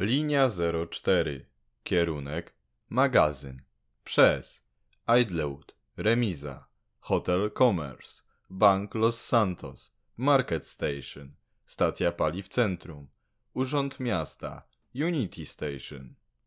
Linia 04. Kierunek. Magazyn. Przez. Idlewood, Remiza, Hotel Commerce, Bank Los Santos, Market Station, Stacja Paliw Centrum, Urząd Miasta, Unity Station,